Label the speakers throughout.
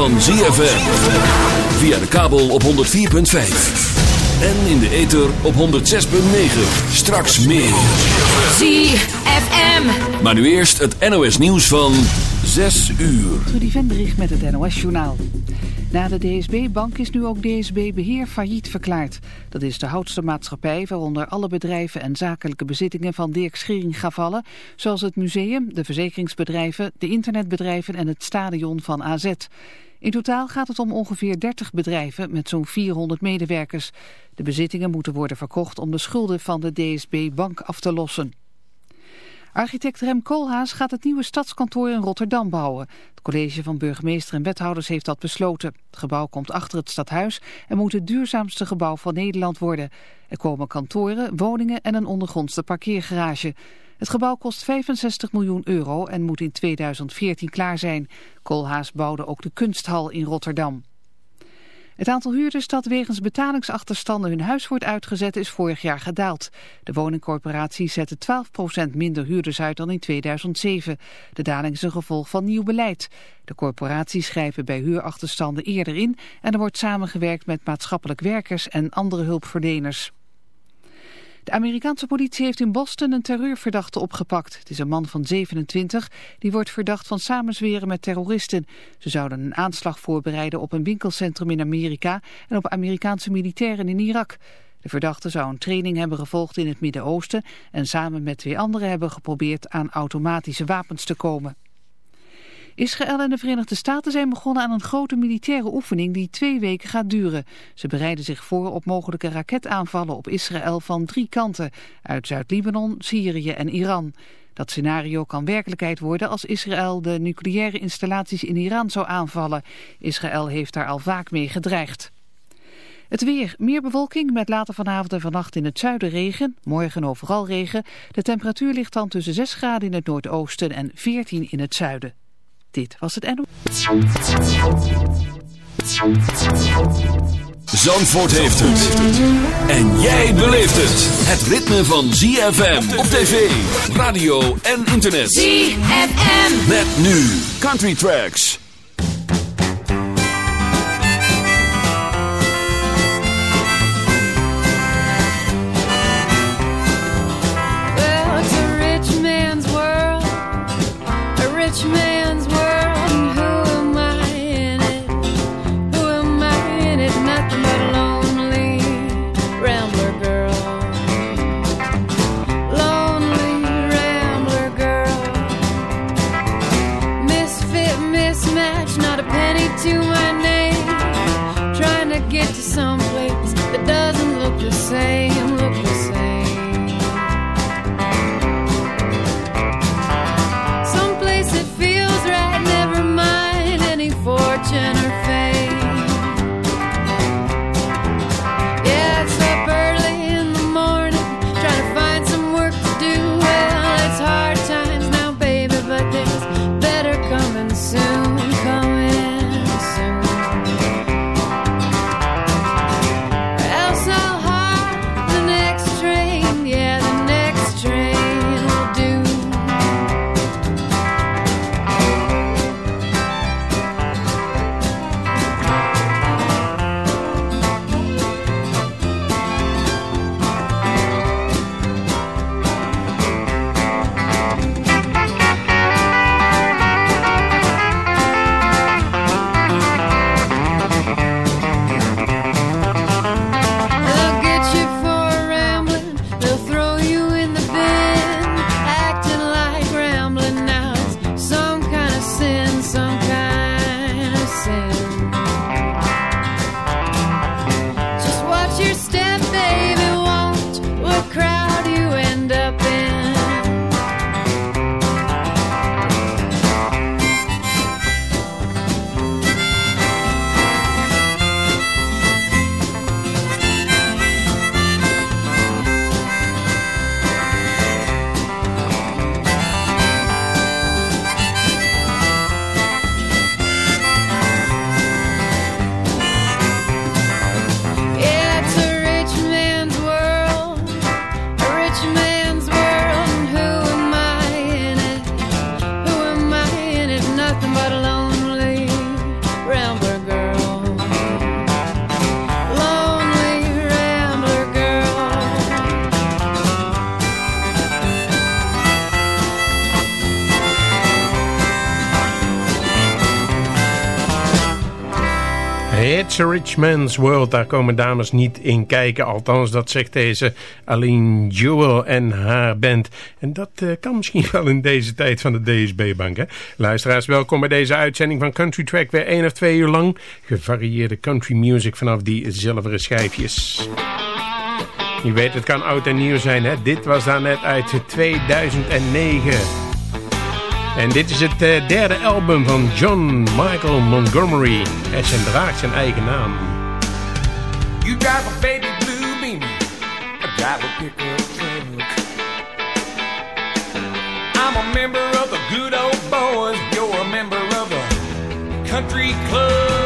Speaker 1: van
Speaker 2: ZFM.
Speaker 3: Via de kabel op 104.5. En in de ether op 106.9. Straks meer.
Speaker 2: ZFM.
Speaker 3: Maar nu eerst het NOS nieuws van 6 uur.
Speaker 4: Trudy Vendrich met het NOS journaal. Na de DSB-bank is nu ook DSB Beheer failliet verklaard. Dat is de houtste maatschappij waaronder alle bedrijven en zakelijke bezittingen van Dirk Schering gaan vallen, zoals het museum, de verzekeringsbedrijven, de internetbedrijven en het stadion van AZ. In totaal gaat het om ongeveer 30 bedrijven met zo'n 400 medewerkers. De bezittingen moeten worden verkocht om de schulden van de DSB-bank af te lossen. Architect Rem Koolhaas gaat het nieuwe stadskantoor in Rotterdam bouwen. Het college van burgemeester en wethouders heeft dat besloten. Het gebouw komt achter het stadhuis en moet het duurzaamste gebouw van Nederland worden. Er komen kantoren, woningen en een ondergrondse parkeergarage. Het gebouw kost 65 miljoen euro en moet in 2014 klaar zijn. Koolhaas bouwde ook de kunsthal in Rotterdam. Het aantal huurders dat wegens betalingsachterstanden hun huis wordt uitgezet is vorig jaar gedaald. De woningcorporatie zette 12% minder huurders uit dan in 2007. De daling is een gevolg van nieuw beleid. De corporaties schrijven bij huurachterstanden eerder in en er wordt samengewerkt met maatschappelijk werkers en andere hulpverleners. De Amerikaanse politie heeft in Boston een terreurverdachte opgepakt. Het is een man van 27 die wordt verdacht van samenzweren met terroristen. Ze zouden een aanslag voorbereiden op een winkelcentrum in Amerika en op Amerikaanse militairen in Irak. De verdachte zou een training hebben gevolgd in het Midden-Oosten en samen met twee anderen hebben geprobeerd aan automatische wapens te komen. Israël en de Verenigde Staten zijn begonnen aan een grote militaire oefening die twee weken gaat duren. Ze bereiden zich voor op mogelijke raketaanvallen op Israël van drie kanten, uit Zuid-Libanon, Syrië en Iran. Dat scenario kan werkelijkheid worden als Israël de nucleaire installaties in Iran zou aanvallen. Israël heeft daar al vaak mee gedreigd. Het weer, meer bewolking met later vanavond en vannacht in het zuiden regen. Morgen overal regen. De temperatuur ligt dan tussen 6 graden in het noordoosten en 14 in het zuiden. Dit was het NO.
Speaker 3: Zandvoort heeft het. En jij beleeft het. Het ritme van ZFM op tv, radio en internet.
Speaker 2: ZFM.
Speaker 3: Met nu Country Tracks.
Speaker 5: Rich man's world.
Speaker 6: Daar komen dames niet in kijken. Althans, dat zegt deze Aline Jewel en haar band. En dat eh, kan misschien wel in deze tijd van de DSB-bank. Luisteraars, welkom bij deze uitzending van Country Track. Weer één of twee uur lang gevarieerde country music vanaf die zilveren schijfjes. Je weet, het kan oud en nieuw zijn. Hè? Dit was daar net uit 2009. En dit is het eh, derde album van John Michael Montgomery. En zijn draagt zijn eigen naam.
Speaker 7: You drive a baby blue beamer, I drive a pickup truck. I'm a member of the good old boys, you're a member of the country club.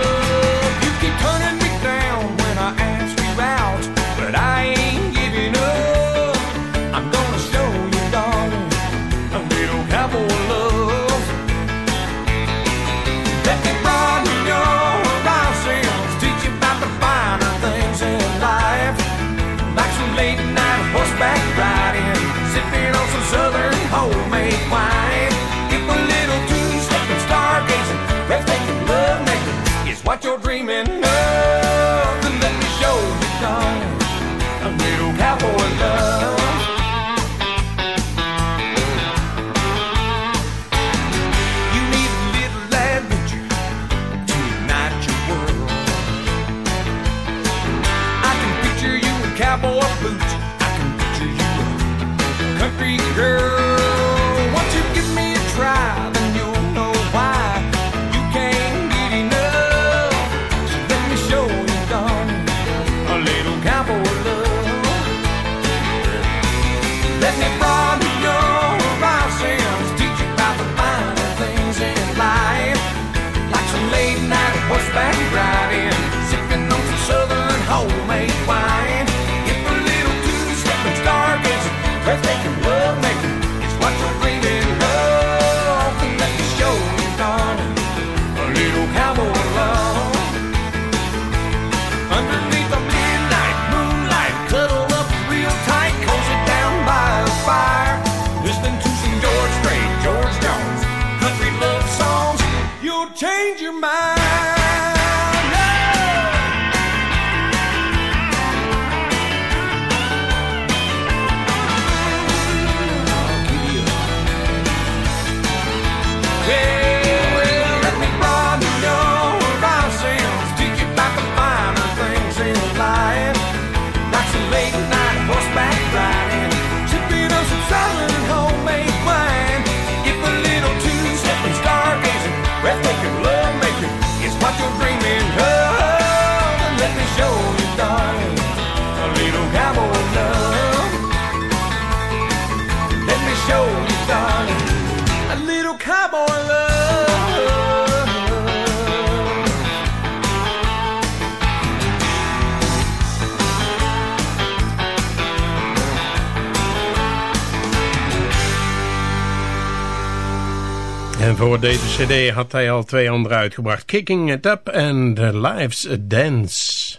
Speaker 6: Voor deze cd had hij al twee andere uitgebracht. Kicking It Up en The Life's a Dance.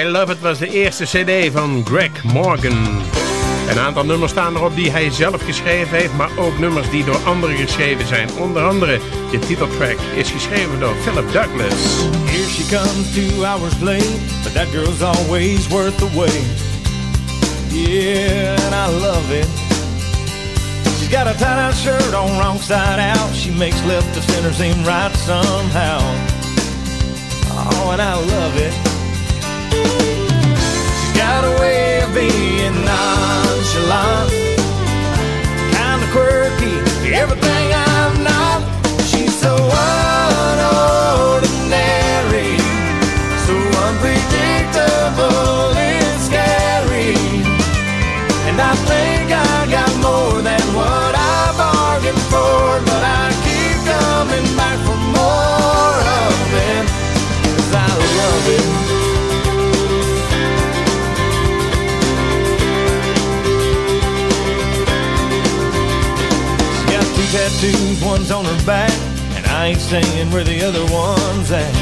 Speaker 6: I Love It was de eerste cd van Greg Morgan. Een aantal nummers staan erop die hij zelf geschreven heeft, maar ook nummers die door anderen geschreven zijn. Onder andere de titeltrack is geschreven door Philip Douglas.
Speaker 8: Here she comes two hours late, but that girl's always worth the wait. Yeah, and I love it. She's got a tie-dye shirt on wrong side out. She makes left to center seem right somehow. Oh, and I love it. She's got a way of being nonchalant, kinda quirky, everything I'm not. She's so unordinary, one's on her back, and I ain't saying where the other one's at.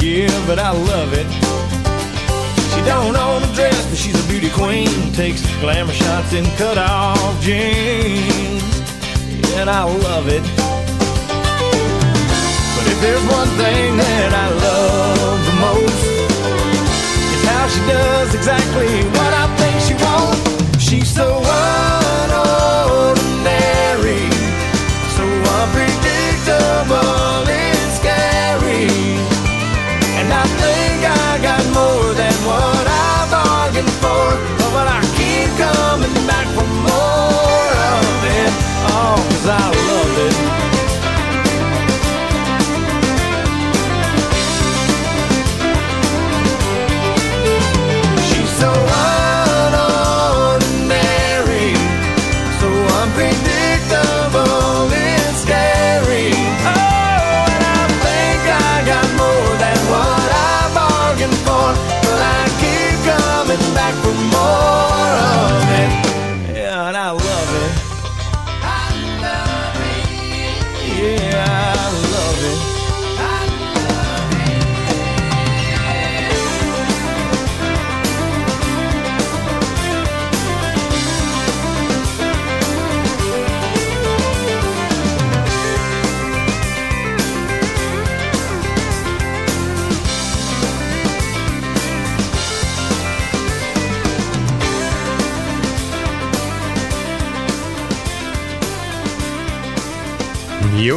Speaker 8: yeah, but I love it. She don't own a dress, but she's a beauty queen. Takes glamour shots in cut-off jeans, and I love it. But if there's one thing that I love the most, it's how she does exactly what I think she wants. She's so unordinary,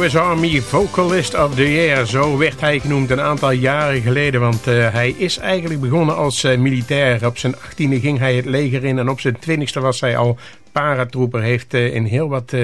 Speaker 6: US Army Vocalist of the Year, zo werd hij genoemd een aantal jaren geleden. Want eh, hij is eigenlijk begonnen als eh, militair. Op zijn achttiende ging hij het leger in en op zijn twintigste was hij al paratrooper. Heeft eh, in heel wat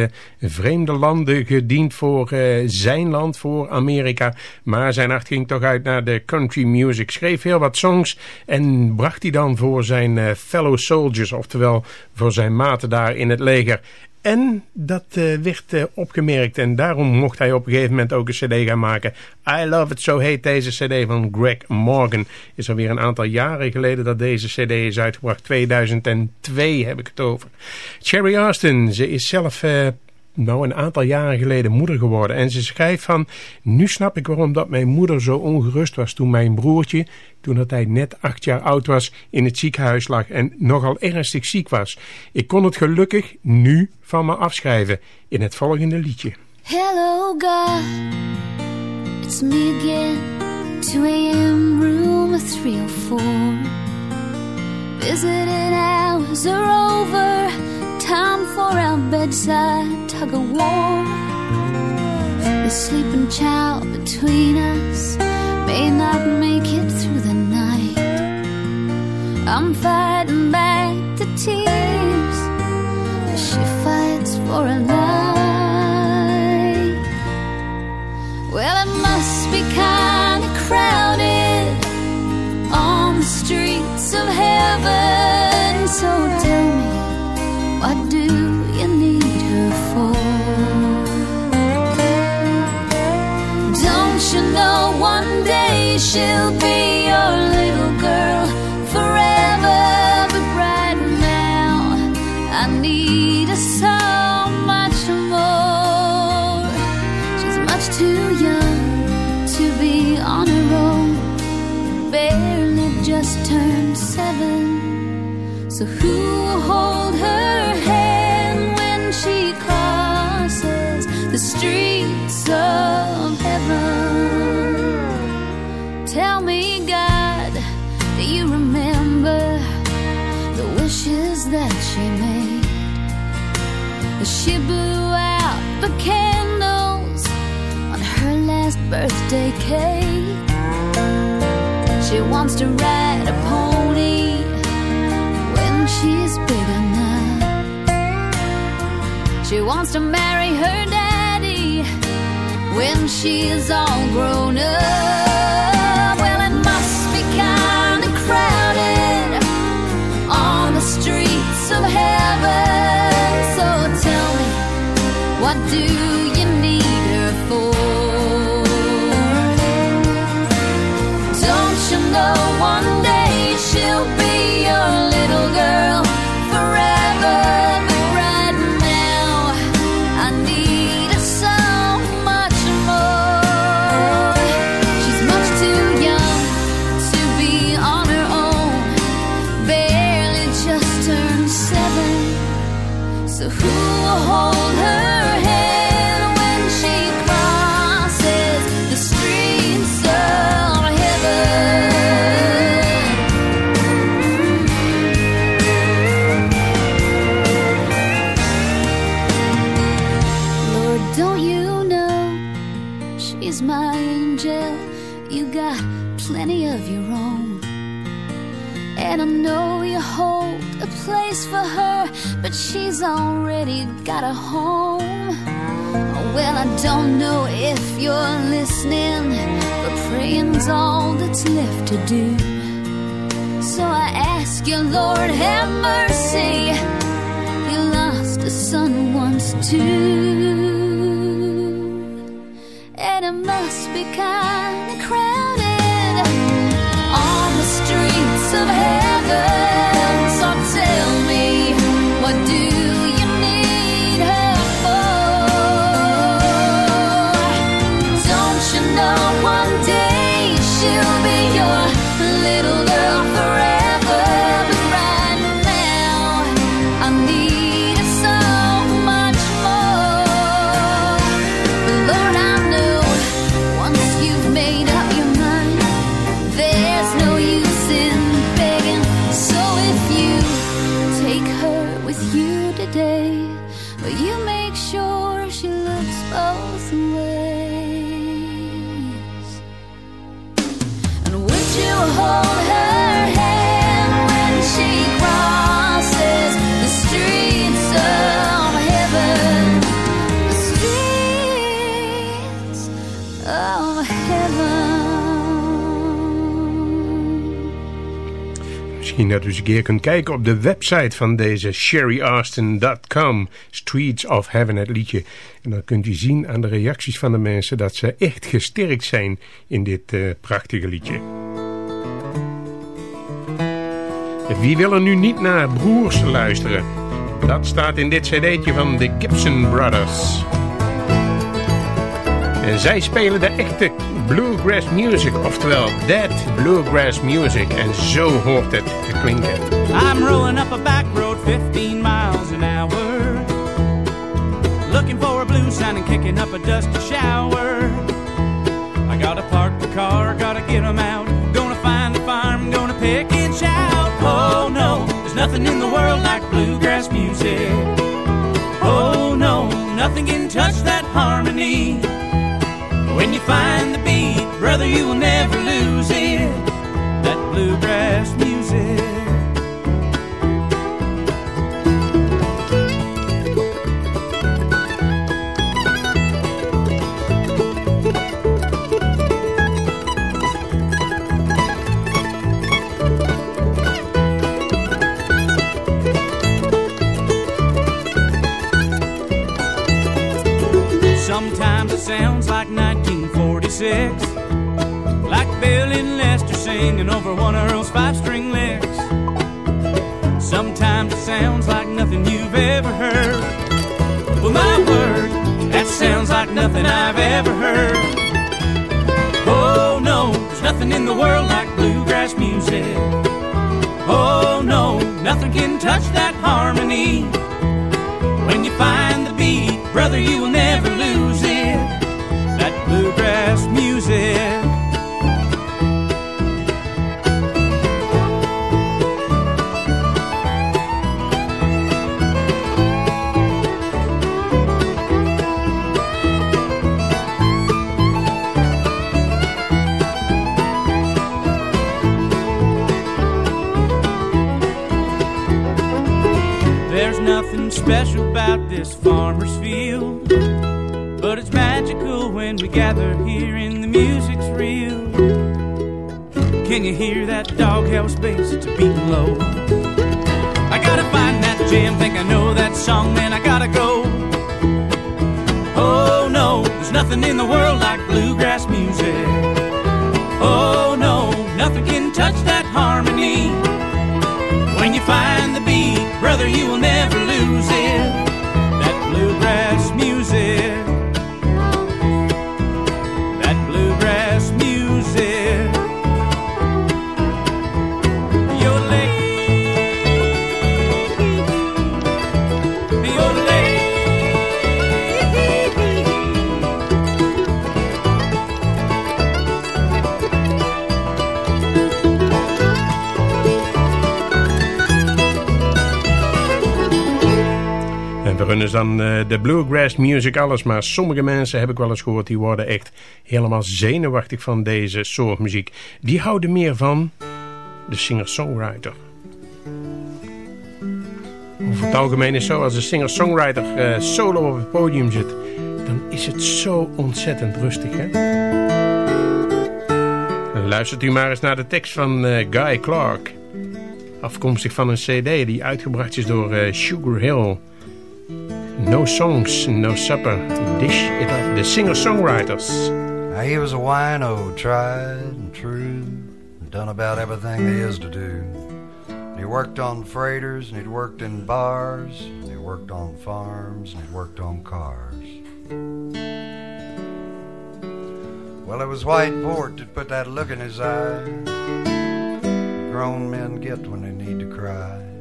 Speaker 6: vreemde landen gediend voor zijn land, voor Amerika. Maar zijn hart ging toch uit naar de country music. Schreef heel wat songs en bracht die dan voor zijn fellow soldiers, oftewel voor zijn maten daar in het leger. En dat eh, werd eh, opgemerkt en daarom mocht hij op een gegeven moment ook een cd gaan maken. I Love It, zo heet deze cd van Greg Morgan. Is alweer een aantal jaren geleden dat deze cd is uitgebracht. 2002 heb ik het over. Cherry Austin, ze is zelf... eh, nou een aantal jaren geleden moeder geworden. En ze schrijft van, nu snap ik waarom dat mijn moeder zo ongerust was toen mijn broertje, toen dat hij net acht jaar oud was, in het ziekenhuis lag en nogal ernstig ziek was. Ik kon het gelukkig nu van me afschrijven in het volgende liedje.
Speaker 9: Hello, God. It's me again. 2 a.m. room 304. Visiting hours are over. Time for our bedside tug of war. The sleeping child between us may not make it through the night. I'm fighting back the tears she fights for a life. She'll be your little girl forever? But right now, I need so much more. She's much too young to be on her own, barely just turned seven. So who will hold her hand when she crosses the streets of heaven? Tell me, God, do you remember the wishes that she made? She blew out the candles on her last birthday cake. She wants to ride a pony when she's big enough. She wants to marry her daddy when she's all grown up. What do got a home. Well, I don't know if you're listening, but praying's all that's left to do. So I ask you, Lord, have mercy. You lost a son once too. And it must be kinda crowded
Speaker 6: Misschien dat u eens een keer kunt kijken op de website van deze sherryaustin.com. Streets of Heaven, het liedje. En dan kunt u zien aan de reacties van de mensen dat ze echt gesterkt zijn in dit eh, prachtige liedje. Wie wil er nu niet naar broers luisteren? Dat staat in dit cd'tje van de Gibson Brothers. En zij spelen de echte bluegrass music, oftewel dead bluegrass music. En zo hoort het te klinken.
Speaker 10: I'm rolling up a back road 15 miles an hour. Looking for a blue sign and kicking up a dusty shower. I gotta park the car, gotta get get 'em out. Gonna find the farm, gonna pick and shout. Oh no, there's nothing in the world like bluegrass music. Oh no, nothing can touch that harmony. When you find the beat, brother, you will never lose it. 1946. Like Bill and Lester singing over one of Earl's five string licks. Sometimes it sounds like nothing you've ever heard. Well, my word, that sounds like nothing I've ever heard. Oh no, there's nothing in the world like bluegrass music. Oh no, nothing can touch that harmony. When you find the beat, brother, you will never lose it. That bluegrass There's nothing special about this but it's magical when we gather here and the music's real. Can you hear that doghouse bass? It's beating low. I gotta find that jam, think I know that song, man. I gotta go. Oh no, there's nothing in the world like bluegrass music. Oh no, nothing can touch that harmony. When you find the beat, brother, you will never lose
Speaker 6: Is dan eh, de bluegrass music alles. Maar sommige mensen, heb ik wel eens gehoord, die worden echt helemaal zenuwachtig van deze soort muziek. Die houden meer van de singer-songwriter. Over het algemeen is zo, als een singer-songwriter eh, solo op het podium zit, dan is het zo ontzettend rustig, hè? Luistert u maar eens naar de tekst van eh, Guy Clark. Afkomstig van een cd die uitgebracht is door Sugar Hill. No songs, no supper. Dish it up. The singer-songwriters.
Speaker 11: He was a wino, tried and true, done about everything there is to do. He worked on freighters, and he'd worked in bars, and he worked on farms, and he worked on cars. Well, it was white port that put that look in his eye. Grown men get when they need to cry.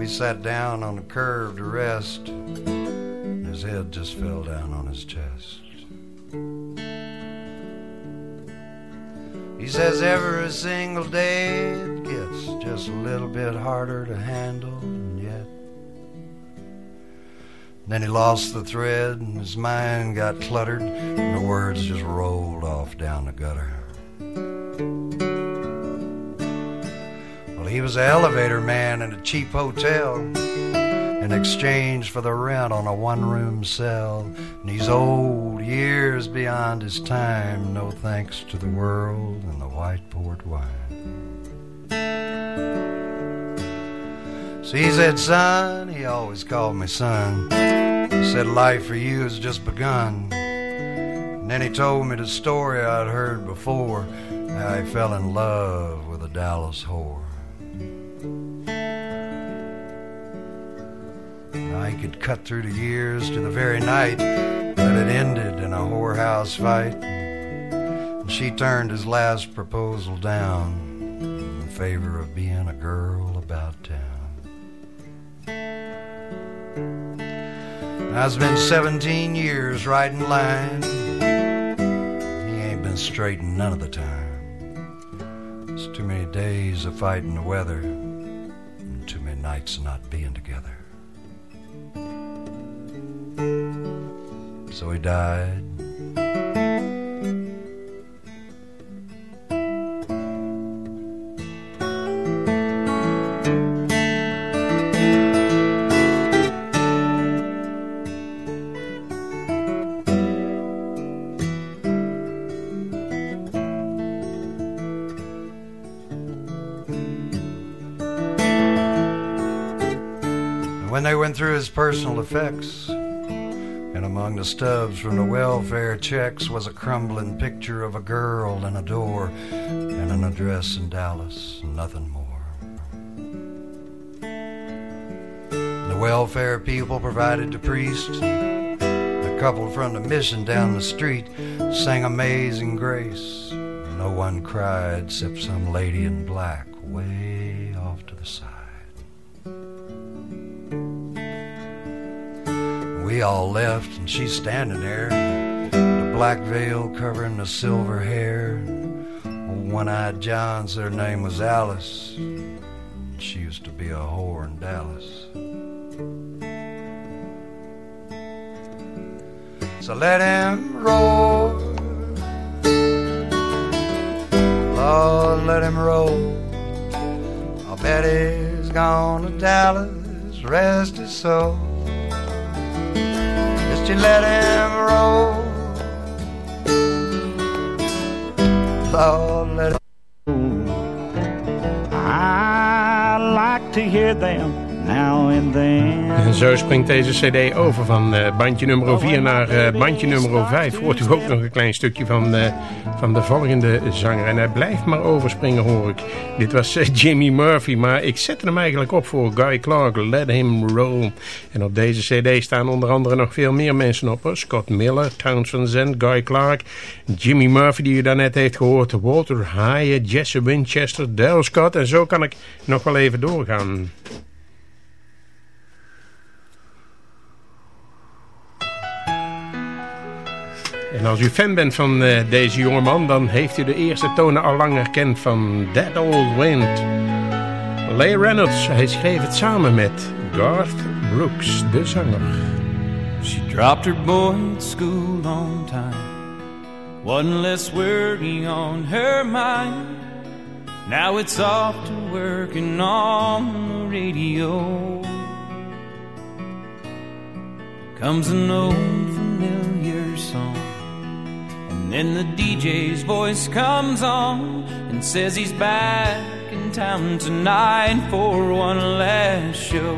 Speaker 11: We sat down on the curb to rest. His head just fell down on his chest. He says every single day it gets just a little bit harder to handle, and yet. Then he lost the thread, and his mind got cluttered, and the words just rolled off down the gutter. He was an elevator man in a cheap hotel in exchange for the rent on a one room cell. And he's old, years beyond his time, no thanks to the world and the white port wine. So he said, Son, he always called me son. He said, Life for you has just begun. And then he told me the story I'd heard before how he fell in love with a Dallas whore. He could cut through the years to the very night that it ended in a whorehouse fight. And she turned his last proposal down in favor of being a girl about town. Now it's been 17 years riding line. He ain't been straight none of the time. It's too many days of fighting the weather, and too many nights not being So he died. When they went through his personal effects, among the stubs from the welfare checks was a crumbling picture of a girl and a door and an address in Dallas, nothing more. The welfare people provided the priest. A couple from the mission down the street sang Amazing Grace. No one cried except some lady in black We all left, and she's standing there, the black veil covering the silver hair. One eyed Johns, her name was Alice. She used to be a whore in Dallas. So let him roar. Lord, let him roll. I bet he's gone to Dallas, rest his soul. Let him roll. Lord, let him
Speaker 12: I like to hear them
Speaker 6: En zo springt deze cd over van eh, bandje nummer 4 naar eh, bandje nummer 5. Hoort u ook nog een klein stukje van, eh, van de volgende zanger. En hij blijft maar overspringen hoor ik. Dit was Jimmy Murphy, maar ik zette hem eigenlijk op voor Guy Clark, Let Him Roll. En op deze cd staan onder andere nog veel meer mensen op. Scott Miller, Townsend Zen, Guy Clark, Jimmy Murphy die u daarnet heeft gehoord, Walter Hyatt, Jesse Winchester, Dale Scott. En zo kan ik nog wel even doorgaan. En als u fan bent van eh, deze jongeman, dan heeft u de eerste tonen al lang herkend van That Old Wind. Leigh Reynolds, hij schreef het samen met Garth Brooks, de zanger.
Speaker 12: She dropped her boy at school on time. One less worry on her mind. Now it's off to working on the radio. Comes an old familiar song. And then the DJ's voice comes on and says he's back in town tonight for one last show.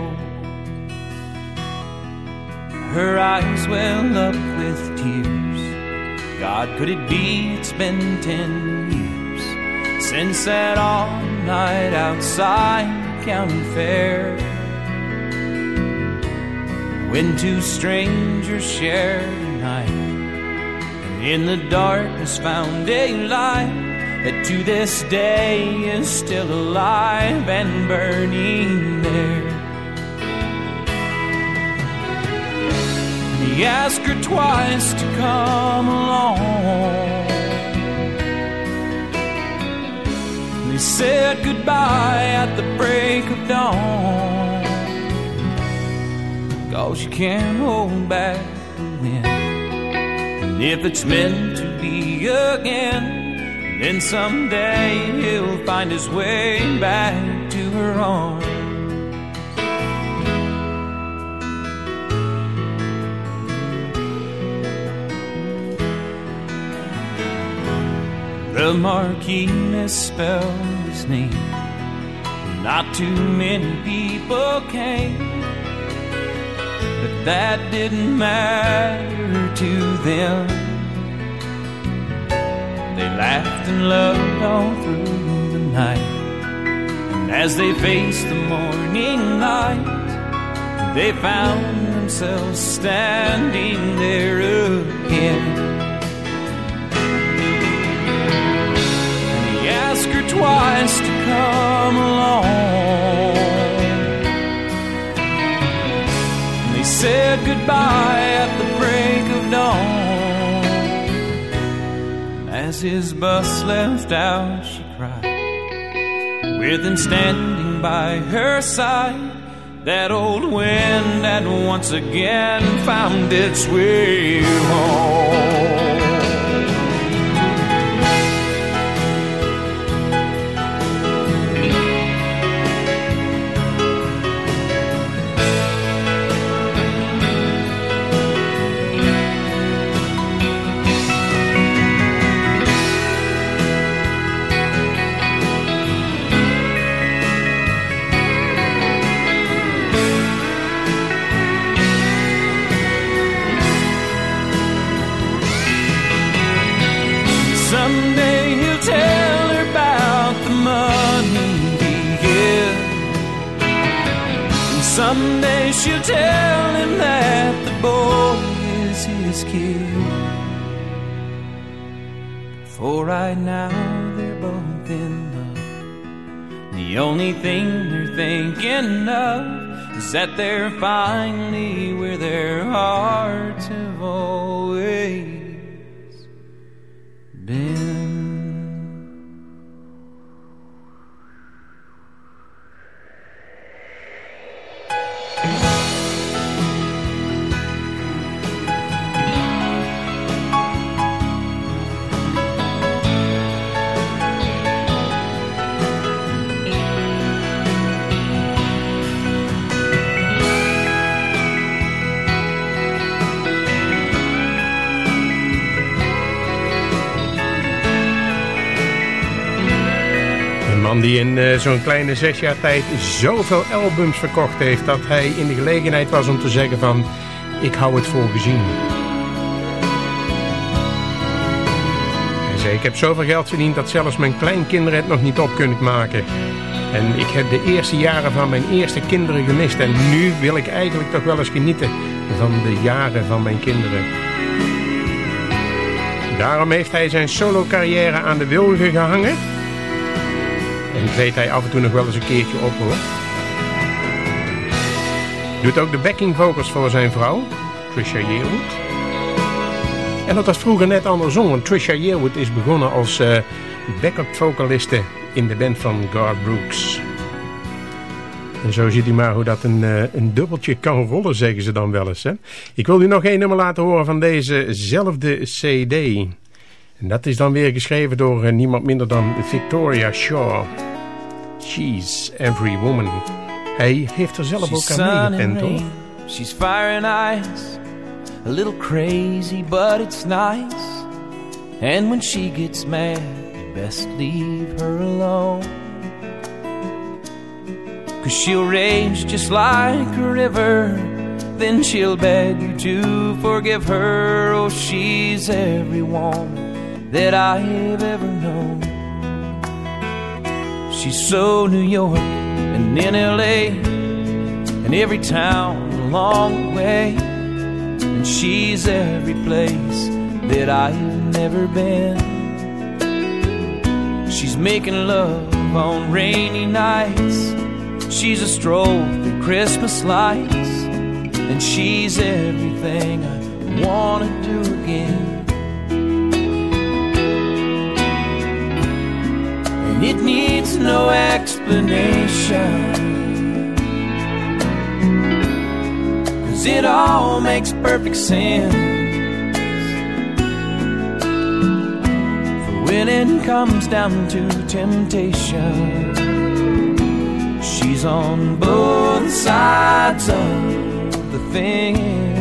Speaker 12: Her eyes well up with tears. God, could it be it's been ten years since that all night outside county fair? When two strangers shared a night in the darkness found a light that to this day is still alive and burning there. He asked her twice to come along. They said goodbye at the break of dawn. Cause you can't hold back the wind. If it's meant to be again, then someday he'll find his way back to her arms. The marquee misspelled his name. Not too many people came, that didn't matter to them. They laughed and loved all through the night. And as they faced the morning light, they found themselves standing there again. And he asked her twice to come along. Said goodbye at the break of dawn. As his bus left out, she cried, with him standing by her side. That old wind had once again found its way home. Someday she'll tell him that the boy is his kid. For right now they're both in love. The only thing they're thinking of is that they're finally where their hearts have always been.
Speaker 6: Die in eh, zo'n kleine zes jaar tijd zoveel albums verkocht heeft... dat hij in de gelegenheid was om te zeggen van... ik hou het voor gezien. Hij zei, ik heb zoveel geld verdiend dat zelfs mijn kleinkinderen het nog niet op kunnen maken. En ik heb de eerste jaren van mijn eerste kinderen gemist. En nu wil ik eigenlijk toch wel eens genieten van de jaren van mijn kinderen. Daarom heeft hij zijn solo carrière aan de wilgen gehangen... En treedt hij af en toe nog wel eens een keertje op hoor. Doet ook de backing vocals voor zijn vrouw, Trisha Yearwood. En dat was vroeger net andersom, want Trisha Yearwood is begonnen als eh, backup vocaliste in de band van Garth Brooks. En zo ziet u maar hoe dat een, eh, een dubbeltje kan rollen, zeggen ze dan wel eens. Hè? Ik wil u nog één nummer laten horen van dezezelfde cd. En dat is dan weer geschreven door eh, niemand minder dan Victoria Shaw. She's Every Woman. Hij heeft er zelf
Speaker 12: She's
Speaker 6: ook aan meegepend hoor.
Speaker 12: she's fire and ice, a little crazy, but it's nice. And when she gets mad, you best leave her alone. Cause she'll rage just like a river, then she'll beg you to forgive her. Oh, she's every woman that I've ever known. She's so New York and in LA and every town along the way. And she's every place that I've never been. She's making love on rainy nights. She's a stroll through Christmas lights. And she's everything I wanna do again. It needs no explanation. Cause it all makes perfect sense. For when it comes down to temptation, she's on both sides of the fence.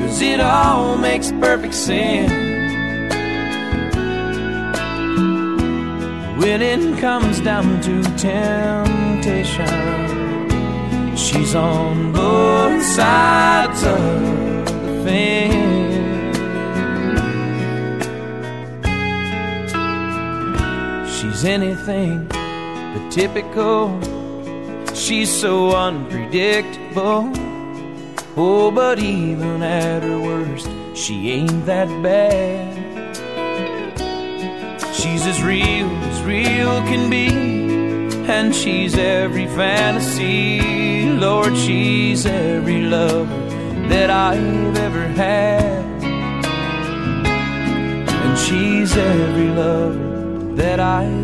Speaker 12: Cause it all makes perfect sense.
Speaker 13: when it comes down to temptation, she's on both sides of the fence. She's anything but typical. She's so unpredictable. Oh, but even at her worst, she ain't that bad. She's as real as real can be, and she's every fantasy. Lord, she's every lover that I've ever had. And she's every lover that I've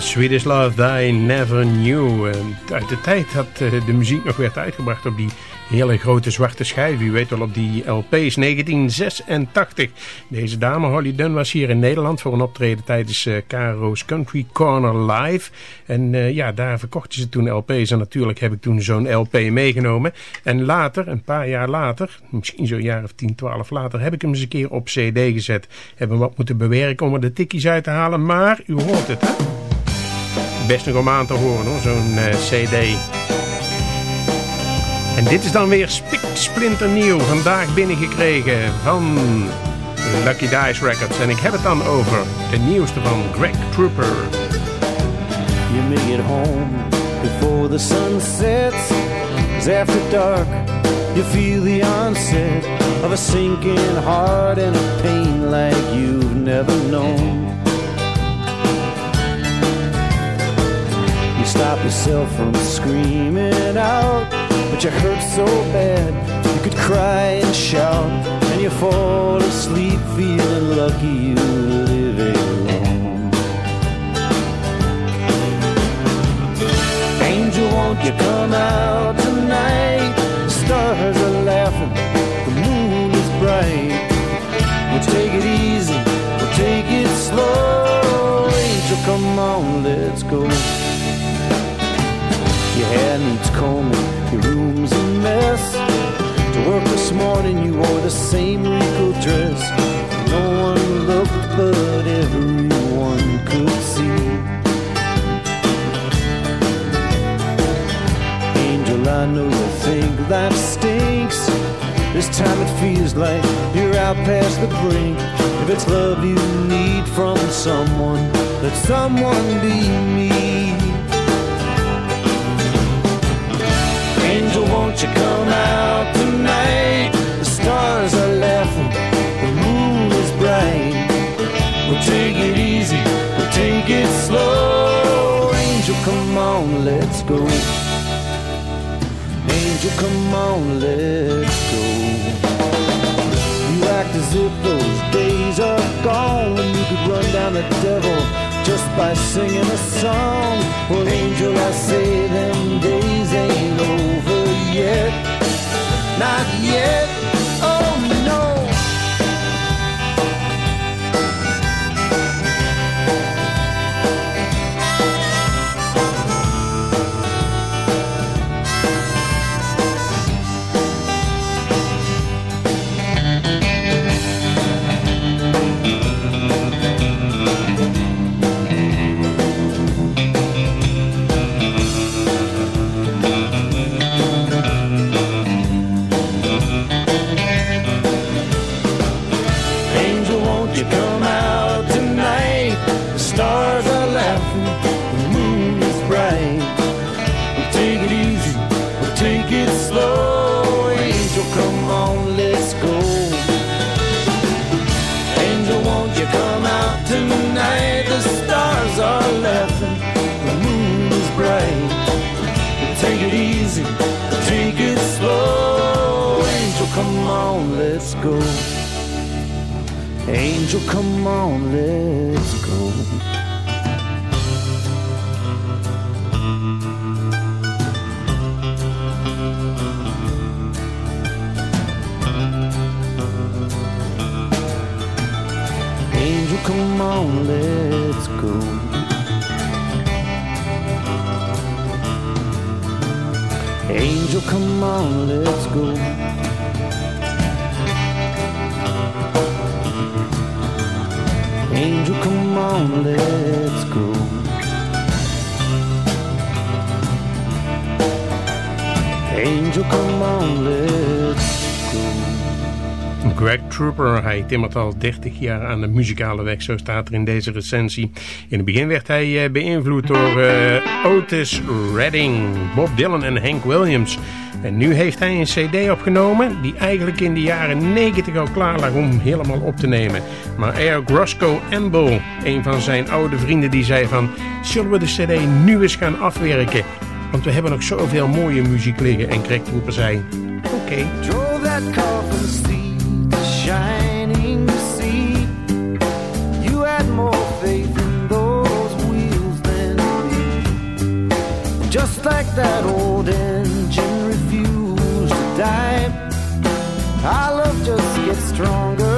Speaker 6: Swedish Love I Never Knew. Eh, Uit de tijd dat eh, de muziek nog werd uitgebracht op die hele grote zwarte schijf. U weet wel op die LP's 1986. Deze dame Holly Dunn was hier in Nederland voor een optreden tijdens eh Caro's Country Corner Live. En eh, ja, daar verkochten ze toen LP's. En natuurlijk heb ik toen zo'n LP meegenomen. En later, een paar jaar later, misschien zo'n jaar of 10, 12 later, heb ik hem eens een keer op CD gezet. Hebben wat moeten bewerken om er de tikkies uit te halen. Maar u hoort het, hè? Best nog om aan te horen hoor, zo'n eh, CD. En dit is dan weer spiksplinternieuw. Vandaag binnengekregen van Lucky Dice Records. En ik heb het dan over de nieuwste van Greg Trooper.
Speaker 13: You make it home
Speaker 8: before the sun sets. 'Cause after dark, you feel the onset of a sinking heart and a pain like you've never known. You stop yourself from screaming out, but you hurt so bad you could cry and shout, and you fall asleep feeling lucky you live alone. Angel, won't you come out tonight? The stars are laughing, the moon is bright. We'll take it easy, we'll take it slow. Angel, come on, let's go. Hair needs combing, your room's a mess. To work this morning, you wore the same wrinkled dress. No one looked, but everyone could see. Angel, I know you think life stinks. This time it feels like you're out past the brink. If it's love you need from someone, let someone be me. Won't you come out tonight? The stars are laughing, the moon is bright. We'll take it easy, we'll take it slow. Angel, come on, let's go. Angel, come on, let's go. You act as if those days are gone when you could run down the devil just by singing a song. Well, angel, I say them days ain't over yet. Not yet. Go. Angel, come on, let's go.
Speaker 6: Trooper, hij timmert al 30 jaar aan de muzikale weg, zo staat er in deze recensie. In het begin werd hij eh, beïnvloed door eh, Otis Redding, Bob Dylan en Hank Williams. En nu heeft hij een cd opgenomen die eigenlijk in de jaren 90 al klaar lag om helemaal op te nemen. Maar Eric Roscoe Amble, een van zijn oude vrienden, die zei van... Zullen we de cd nu eens gaan afwerken? Want we hebben nog zoveel mooie muziek liggen. En Greg Trooper zei, oké.
Speaker 8: Drove like that old engine refused to die. Our love just gets stronger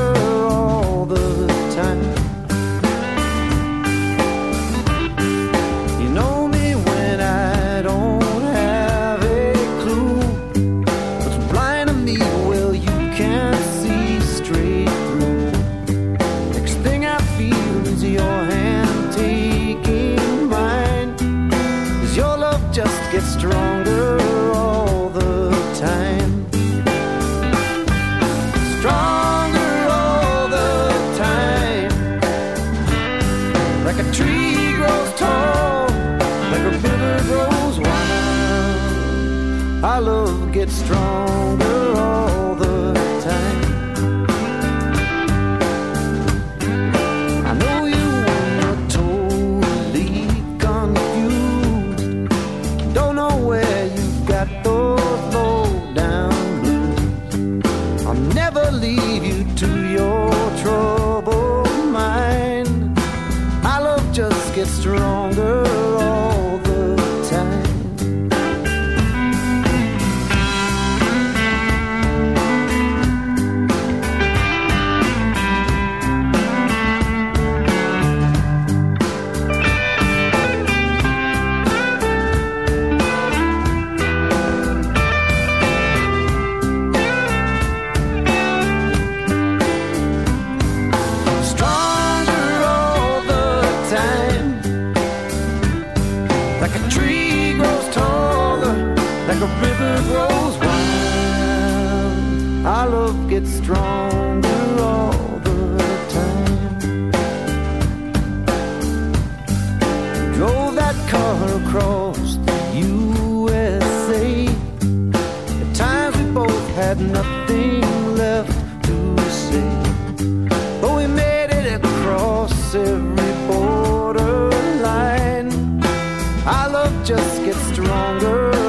Speaker 8: Our love just gets stronger.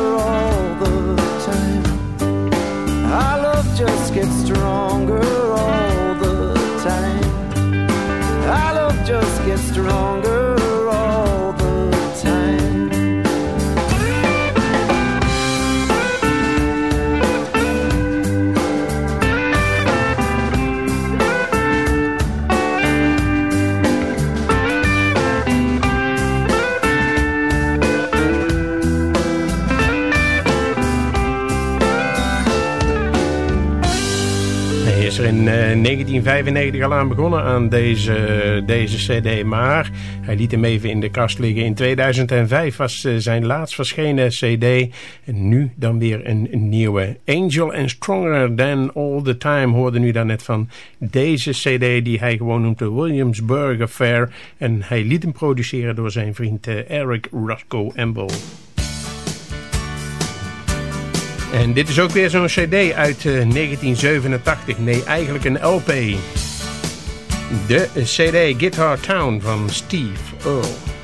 Speaker 12: Eh, in 1995 al aan begonnen aan deze, deze cd. Maar hij liet hem even in de kast liggen. In 2005 was eh, zijn laatst verschenen cd. En nu dan weer een nieuwe. Angel and Stronger Than All The Time hoorde nu daarnet van deze cd. Die hij gewoon noemt de Williamsburg Affair. En hij liet hem produceren door zijn vriend eh, Eric Roscoe Amble. En dit is ook weer zo'n cd uit eh, 1987. Nee, eigenlijk een LP. De cd Guitar Town van Steve Earle.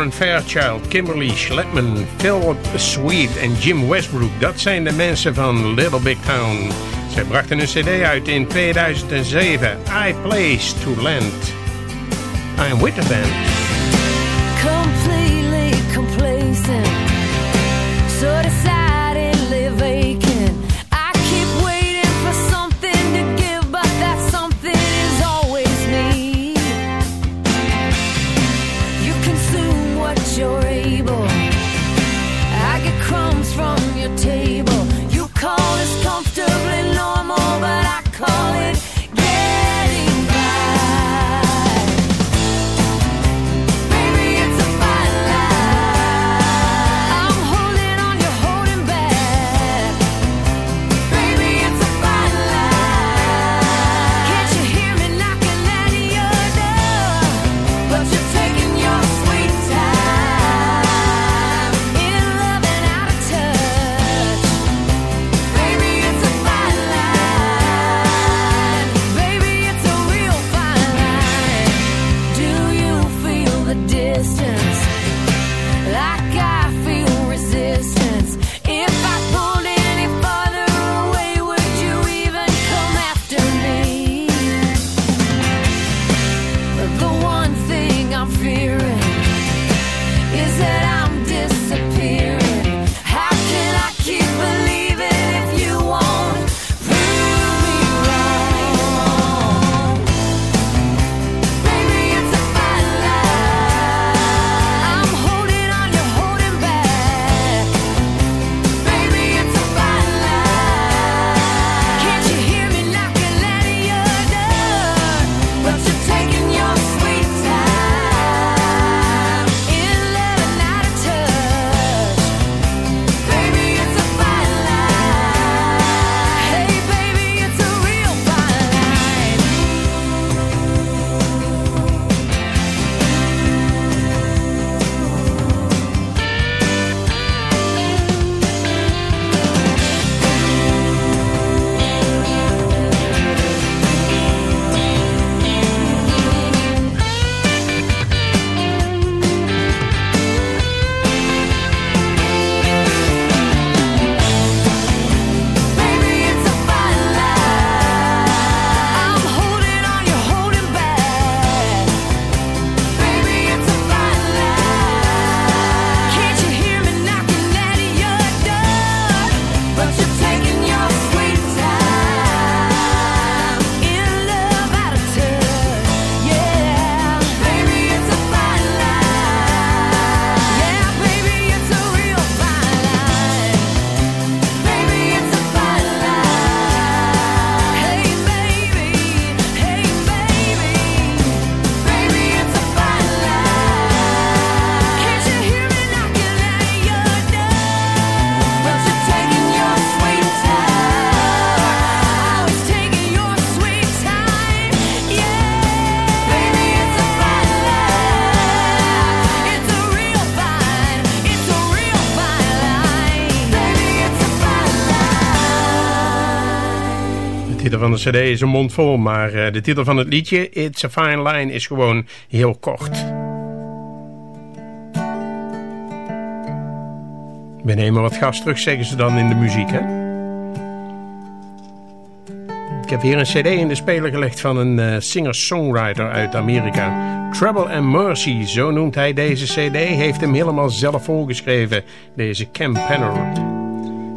Speaker 9: Aaron Fairchild, Kimberly Schlepman, Philip Sweet en Jim Westbrook. Dat zijn de mensen van Little Big Town. Zij brachten een cd uit in 2007. I Place to Land. I'm with the band. De cd is een mond vol, maar eh, de titel van het liedje, It's a Fine Line, is gewoon heel kort. We nemen wat gas terug, zeggen ze dan in de muziek, hè? Ik heb hier een cd in de speler gelegd van een eh, singer-songwriter uit Amerika. Trouble and Mercy, zo noemt hij deze cd, heeft hem helemaal zelf volgeschreven, deze Cam Penner.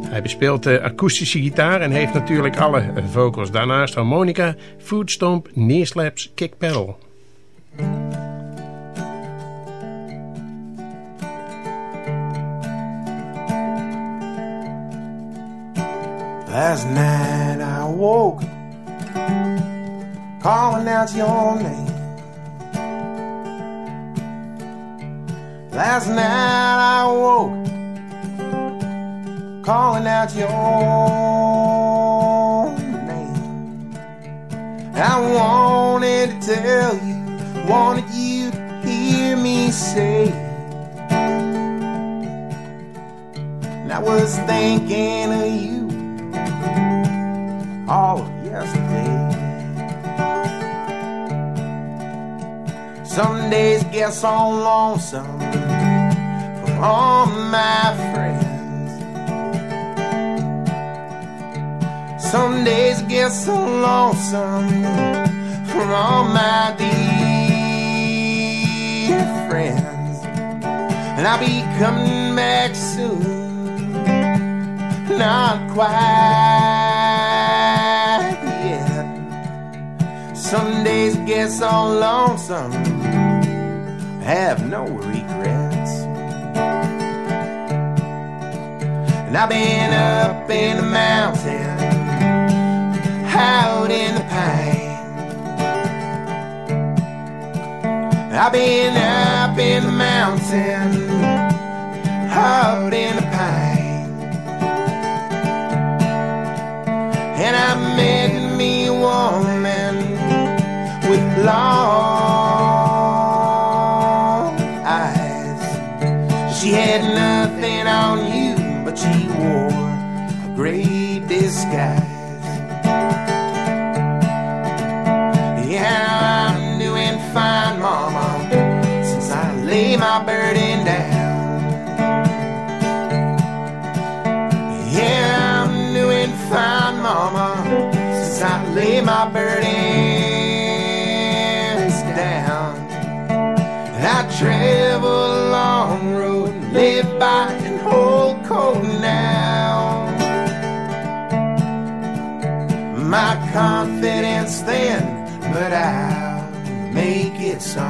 Speaker 9: Hij bespeelt de akoestische gitaar en heeft natuurlijk alle vocals. Daarnaast harmonica, foodstomp, neerslaps, kick pedal.
Speaker 14: Last night I woke calling out your name. Last night I woke calling out your name. I wanted to tell you, wanted you to hear me say. And I was thinking of you all of yesterday. Some days get so lonesome from all my friends. Some days get so lonesome from all my dear friends. And I'll be coming back soon. Not quite yet. Some days get so lonesome, have no regrets. And I've been up in the mountain, out in the pine. I've been up in the mountain, out in the pine. And I met me a woman with long eyes. She had nothing on you, but she wore a great disguise. Burden down. Yeah, I'm doing fine, Mama, since I lay my burdens down. And I travel a long road, live by an old code now. My confidence then, but I'll make it some.